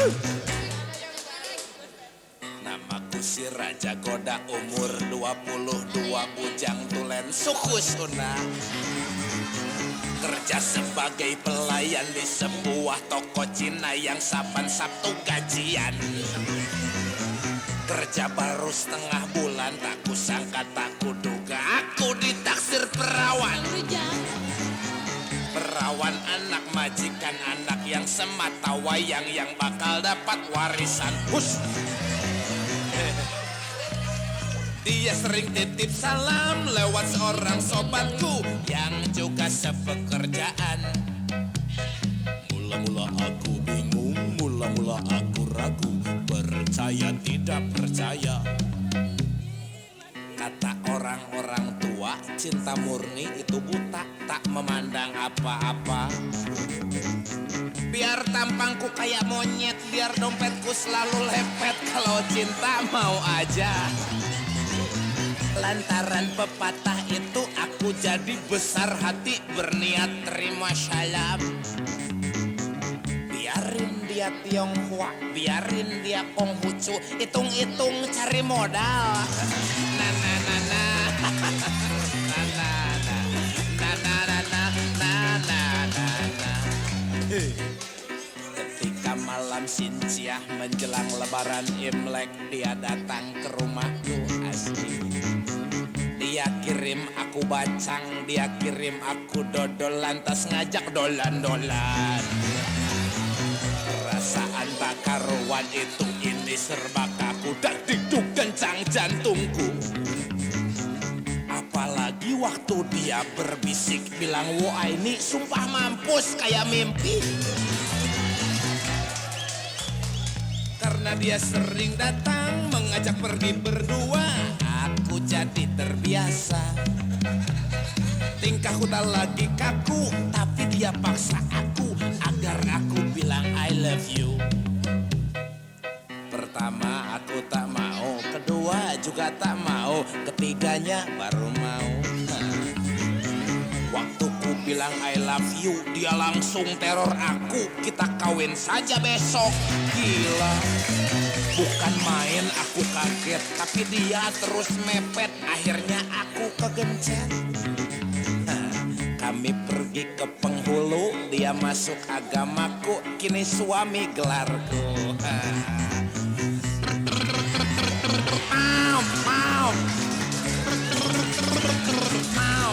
oh. Raja Goda umur 22 bujang tulen suku Sunda Kerja sebagai pelayan di sebuah toko Cina yang saban Sabtu gajian. Kerja baru setengah bulan tak kusangka tak kuduga Aku ditaksir perawan. Perawan anak majikan anak yang semata wayang Yang bakal dapat warisan. Hush! Dia sering titip salam lewat seorang sobatku yang juga sepekerjaan. Mula-mula aku bingung, mula-mula aku ragu, percaya tidak percaya. Kata orang-orang tua, cinta murni itu buta, tak memandang apa-apa. Biar tampangku kayak monyet, biar dompetku selalu lepet, kalau cinta mau aja. Lantaran pepatah itu aku jadi besar hati berniat terima salam. Biarin dia Tionghoa, biarin dia Konghucu Hitung-hitung cari modal. Na na na na. Na na na Na na na na Na na. Na na Ketika malam sinciah menjelang lebaran Imlek Dia datang ke rumahku kirim aku bacang Dia kirim aku dodol Lantas ngajak dolan-dolan. Perasaan tak karuan itu ini serba kaku Dan dikduk kencang jantungku. Apalagi waktu dia berbisik Bilang wah ini sumpah mampus kayak mimpi. Karena dia sering datang mengajak pergi berdua jadi terbiasa. Tingkahku tak lagi kaku Tapi dia paksa aku Agar aku bilang I love you. Pertama aku tak mau Kedua juga tak mau Ketiganya baru mau. Waktu ku bilang I love you Dia langsung teror aku. Kita kawin saja besok. Gila Bukan main aku kaget. Tapi dia terus mepet. Akhirnya aku kegencet. Kami pergi ke penghulu. Dia masuk agamaku. Kini suami gelarku. Mau. Mau, mau.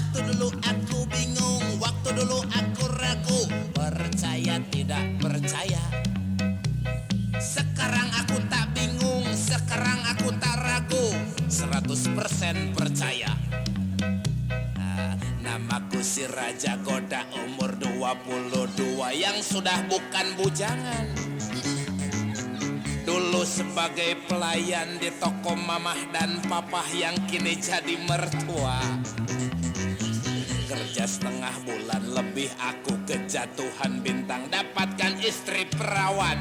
Waktu dulu aku bingung, waktu dulu aku ragu, percaya tidak percaya. Sekarang aku tak bingung, sekarang aku tak ragu, 100% percaya. Ah, Namaku si Raja Goda umur 22 yang sudah bukan bujangan. Dulu sebagai pelayan di toko mamah dan papah yang kini jadi mertua. Kerja setengah bulan lebih aku kejatuhan bintang dapatkan istri perawan.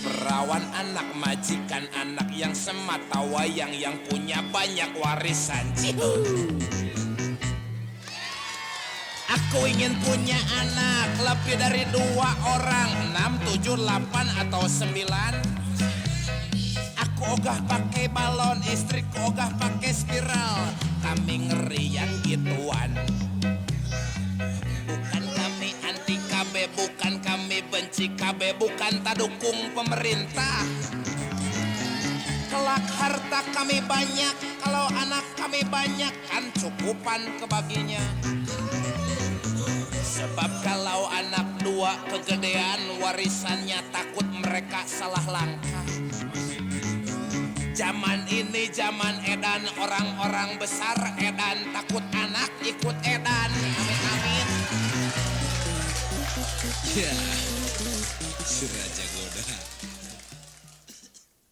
Perawan anak majikan anak yang semata wayang yang punya banyak warisan. Aku ingin punya anak lebih dari dua orang Enam, tujuh, delapan atau sembilan Aku ogah pakai balon, istriku ogah pakai spiral Kami ngeri yang gituan. Bukan kami anti KB, bukan kami benci KB Bukan tak dukung pemerintah. Kelak harta kami banyak, kalau anak kami banyak kan cukupan kebaginya. Sebab kalau anak dua kegedean warisannya takut mereka salah langkah Zaman ini zaman edan orang-orang besar edan takut